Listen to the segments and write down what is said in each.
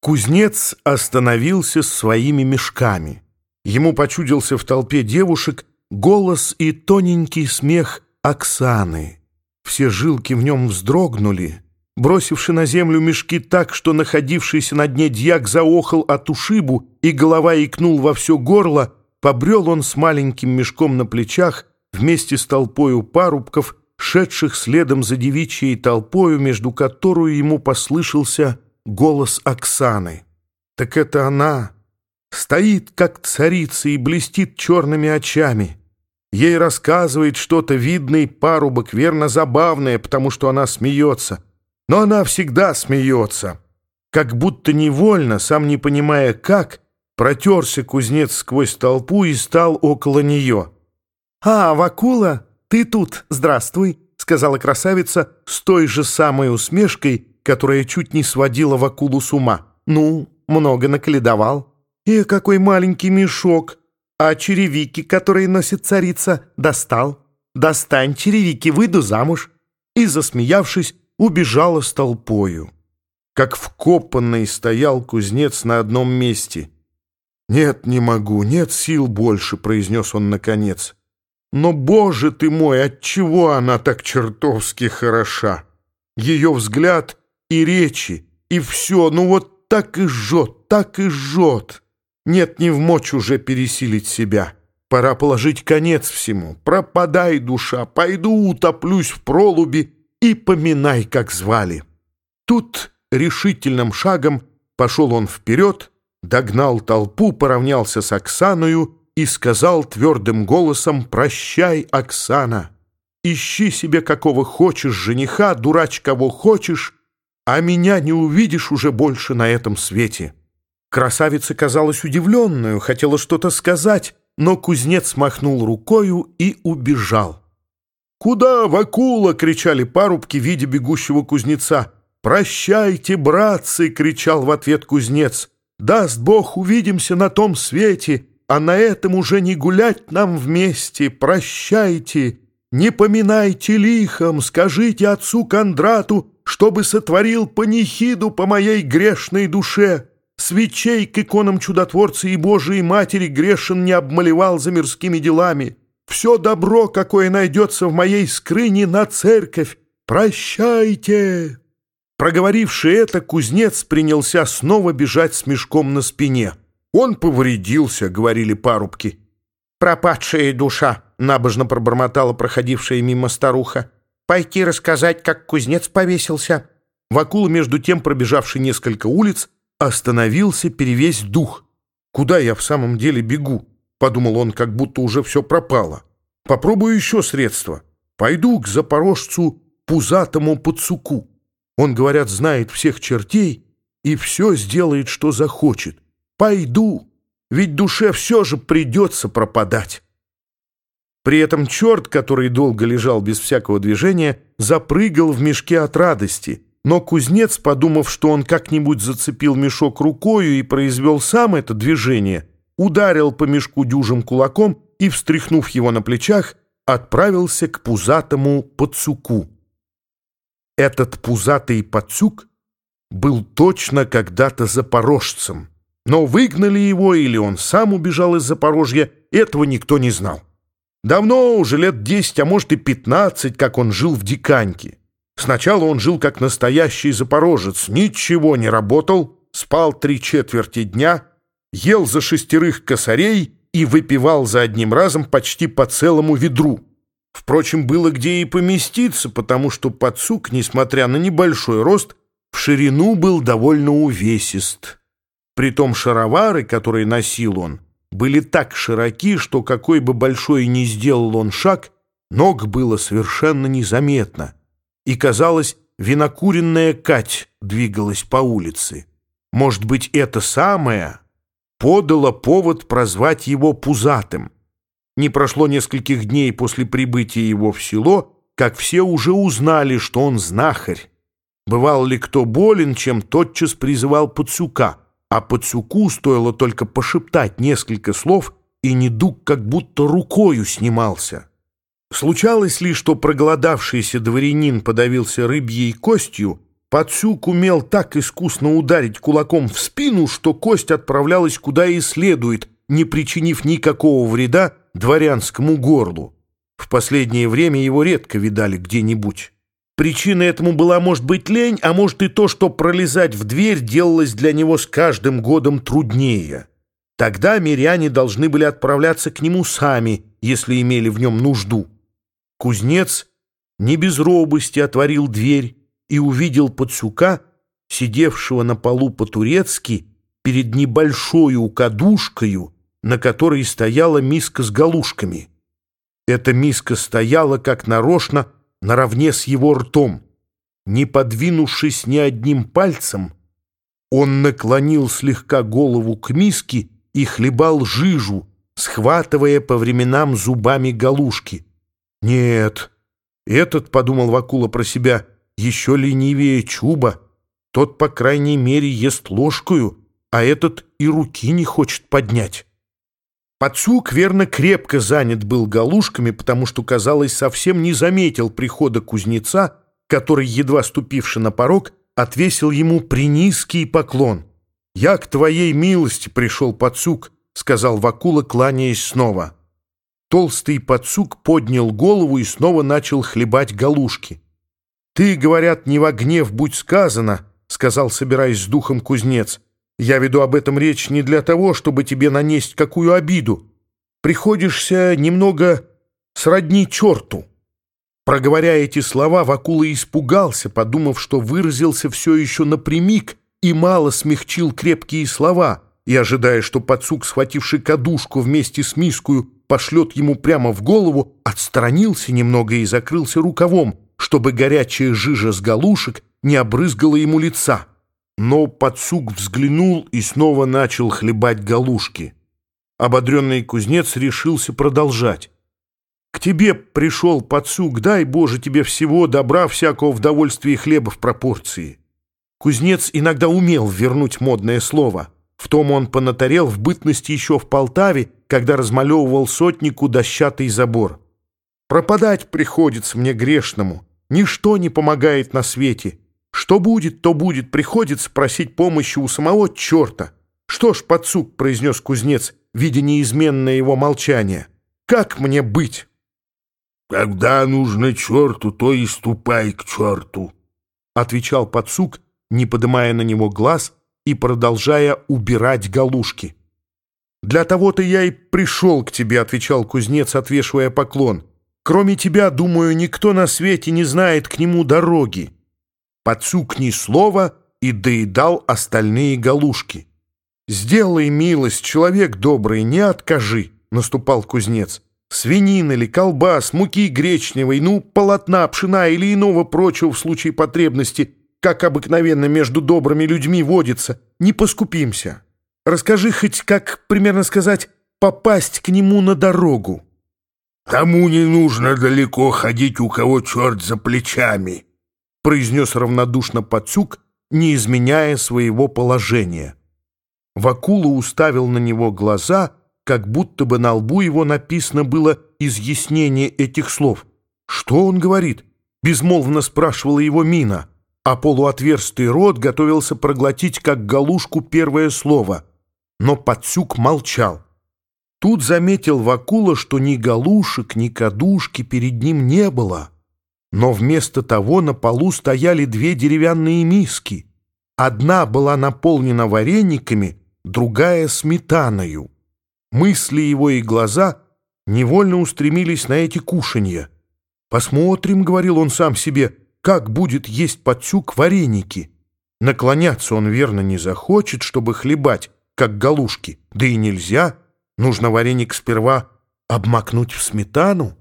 Кузнец остановился с своими мешками. Ему почудился в толпе девушек голос и тоненький смех Оксаны. Все жилки в нем вздрогнули. Бросивши на землю мешки так, что находившийся на дне дьяк заохал от ушибу и голова икнул во все горло, побрел он с маленьким мешком на плечах вместе с толпою парубков, шедших следом за девичьей толпою, между которую ему послышался голос Оксаны. Так это она стоит, как царица, и блестит черными очами. Ей рассказывает что-то видный парубок, верно забавное, потому что она смеется. Но она всегда смеется. Как будто невольно, сам не понимая как, протерся кузнец сквозь толпу и стал около нее. «А, Вакула, ты тут, здравствуй», — сказала красавица с той же самой усмешкой, которая чуть не сводила Вакулу с ума. «Ну, много наколедовал. И какой маленький мешок. А черевики, которые носит царица, достал. Достань черевики, выйду замуж». И, засмеявшись, убежала с толпою. Как вкопанный стоял кузнец на одном месте. «Нет, не могу, нет сил больше», — произнес он наконец. «Но, боже ты мой, отчего она так чертовски хороша? Ее взгляд и речи, и все, ну вот так и жжет, так и жжет. Нет, не в мочь уже пересилить себя. Пора положить конец всему. Пропадай, душа, пойду утоплюсь в пролуби и поминай, как звали. Тут решительным шагом пошел он вперед, догнал толпу, поравнялся с Оксаною и сказал твердым голосом «Прощай, Оксана! Ищи себе какого хочешь жениха, дурач кого хочешь, а меня не увидишь уже больше на этом свете». Красавица казалась удивленную, хотела что-то сказать, но кузнец махнул рукою и убежал. «Куда, Вакула?» — кричали парубки, видя бегущего кузнеца. «Прощайте, братцы!» — кричал в ответ кузнец. «Даст Бог, увидимся на том свете, а на этом уже не гулять нам вместе. Прощайте, не поминайте лихом, скажите отцу Кондрату, чтобы сотворил панихиду по моей грешной душе. Свечей к иконам чудотворца и Божией Матери грешен не обмалевал за мирскими делами. Все добро, какое найдется в моей скрыне, на церковь. Прощайте!» Проговоривший это, кузнец принялся снова бежать с мешком на спине. «Он повредился», — говорили парубки. «Пропадшая душа», — набожно пробормотала проходившая мимо старуха. Пойти рассказать, как кузнец повесился». Вакула, между тем, пробежавший несколько улиц, остановился, перевесь дух. «Куда я в самом деле бегу?» — подумал он, как будто уже все пропало. «Попробую еще средства. Пойду к запорожцу пузатому подсуку. Он, говорят, знает всех чертей и все сделает, что захочет. Пойду, ведь душе все же придется пропадать». При этом черт, который долго лежал без всякого движения, запрыгал в мешке от радости. Но кузнец, подумав, что он как-нибудь зацепил мешок рукою и произвел сам это движение, ударил по мешку дюжим кулаком и, встряхнув его на плечах, отправился к пузатому подсуку. Этот пузатый подсук был точно когда-то запорожцем, но выгнали его или он сам убежал из Запорожья, этого никто не знал. Давно, уже лет десять, а может и пятнадцать, как он жил в Диканьке. Сначала он жил как настоящий запорожец, ничего не работал, спал три четверти дня, ел за шестерых косарей и выпивал за одним разом почти по целому ведру. Впрочем, было где и поместиться, потому что подсук, несмотря на небольшой рост, в ширину был довольно увесист. Притом шаровары, которые носил он, были так широки, что какой бы большой ни сделал он шаг, ног было совершенно незаметно. И, казалось, винокуренная Кать двигалась по улице. Может быть, это самое подало повод прозвать его Пузатым. Не прошло нескольких дней после прибытия его в село, как все уже узнали, что он знахарь. Бывал ли кто болен, чем тотчас призывал Пацюка — а Пацуку стоило только пошептать несколько слов, и недуг как будто рукою снимался. Случалось ли, что проголодавшийся дворянин подавился рыбьей костью, Пацюк умел так искусно ударить кулаком в спину, что кость отправлялась куда и следует, не причинив никакого вреда дворянскому горлу. В последнее время его редко видали где-нибудь. Причиной этому была, может быть, лень, а может и то, что пролезать в дверь делалось для него с каждым годом труднее. Тогда миряне должны были отправляться к нему сами, если имели в нем нужду. Кузнец не без робости отворил дверь и увидел Пацюка, сидевшего на полу по-турецки перед небольшой кадушкою, на которой стояла миска с галушками. Эта миска стояла, как нарочно, наравне с его ртом. Не подвинувшись ни одним пальцем, он наклонил слегка голову к миске и хлебал жижу, схватывая по временам зубами галушки. «Нет, этот, — подумал Вакула про себя, — еще ленивее Чуба. Тот, по крайней мере, ест ложкою, а этот и руки не хочет поднять». Пацук, верно, крепко занят был галушками, потому что, казалось, совсем не заметил прихода кузнеца, который, едва ступивший на порог, отвесил ему принизкий поклон. «Я к твоей милости пришел, Пацук», — сказал Вакула, кланяясь снова. Толстый Пацук поднял голову и снова начал хлебать галушки. «Ты, говорят, не во гнев будь сказано», — сказал, собираясь с духом кузнец, — я веду об этом речь не для того, чтобы тебе нанесть какую обиду. Приходишься немного сродни черту». Проговоря эти слова, Вакула испугался, подумав, что выразился все еще напрямик и мало смягчил крепкие слова, и, ожидая, что подсук, схвативший кадушку вместе с мискую, пошлет ему прямо в голову, отстранился немного и закрылся рукавом, чтобы горячая жижа с галушек не обрызгала ему лица. Но подсук взглянул и снова начал хлебать галушки. Ободренный кузнец решился продолжать. «К тебе пришел подсук, дай, Боже, тебе всего добра, всякого в довольстве и хлеба в пропорции». Кузнец иногда умел вернуть модное слово. В том он понатарел в бытности еще в Полтаве, когда размалевывал сотнику дощатый забор. «Пропадать приходится мне грешному. Ничто не помогает на свете. Что будет, то будет, приходится просить помощи у самого черта. Что ж, подсук, произнес кузнец, видя неизменное его молчание. Как мне быть? Когда нужно черту, то и ступай к черту, отвечал подсук, не поднимая на него глаз и продолжая убирать галушки. «Для того-то я и пришел к тебе», — отвечал кузнец, отвешивая поклон. «Кроме тебя, думаю, никто на свете не знает к нему дороги». Пацук ни слова и доедал остальные галушки. «Сделай милость, человек добрый, не откажи», — наступал кузнец. «Свинин или колбас, муки гречневой, ну, полотна, пшена или иного прочего в случае потребности, как обыкновенно между добрыми людьми водится, не поскупимся. Расскажи хоть, как, примерно сказать, попасть к нему на дорогу». «Тому не нужно далеко ходить, у кого черт за плечами», — произнес равнодушно Пацюк, не изменяя своего положения. Вакула уставил на него глаза, как будто бы на лбу его написано было изъяснение этих слов. «Что он говорит?» — безмолвно спрашивала его Мина, а полуотверстый рот готовился проглотить, как галушку, первое слово. Но Пацюк молчал. Тут заметил Вакула, что ни галушек, ни кадушки перед ним не было — но вместо того на полу стояли две деревянные миски. Одна была наполнена варениками, другая — сметаною. Мысли его и глаза невольно устремились на эти кушанья. «Посмотрим», — говорил он сам себе, — «как будет есть подсюк вареники». Наклоняться он верно не захочет, чтобы хлебать, как галушки. Да и нельзя. Нужно вареник сперва обмакнуть в сметану.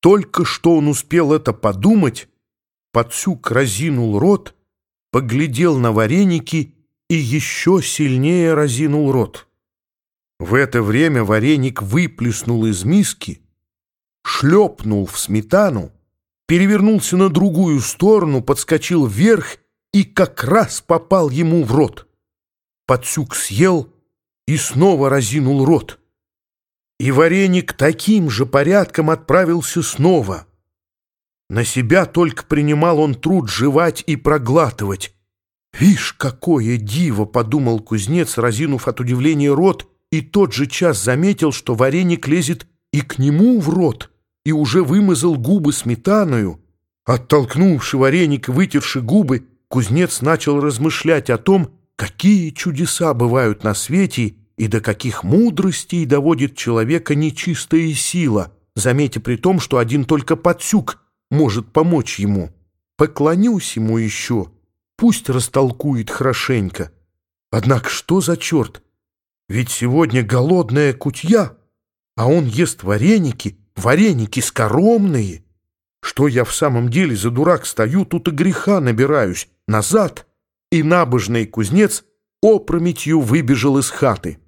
Только что он успел это подумать, Пацюк разинул рот, поглядел на вареники и еще сильнее разинул рот. В это время вареник выплеснул из миски, шлепнул в сметану, перевернулся на другую сторону, подскочил вверх и как раз попал ему в рот. Пацюк съел и снова разинул рот. И вареник таким же порядком отправился снова. На себя только принимал он труд жевать и проглатывать. «Вишь, какое диво!» — подумал кузнец, разинув от удивления рот, и тот же час заметил, что вареник лезет и к нему в рот, и уже вымазал губы сметаною. Оттолкнувши вареник и вытерши губы, кузнец начал размышлять о том, какие чудеса бывают на свете и до каких мудростей доводит человека нечистая сила, заметя при том, что один только подсюк может помочь ему. Поклонюсь ему еще, пусть растолкует хорошенько. Однако что за черт? Ведь сегодня голодная кутья, а он ест вареники, вареники скоромные. Что я в самом деле за дурак стою, тут и греха набираюсь, назад. И набожный кузнец опрометью выбежал из хаты.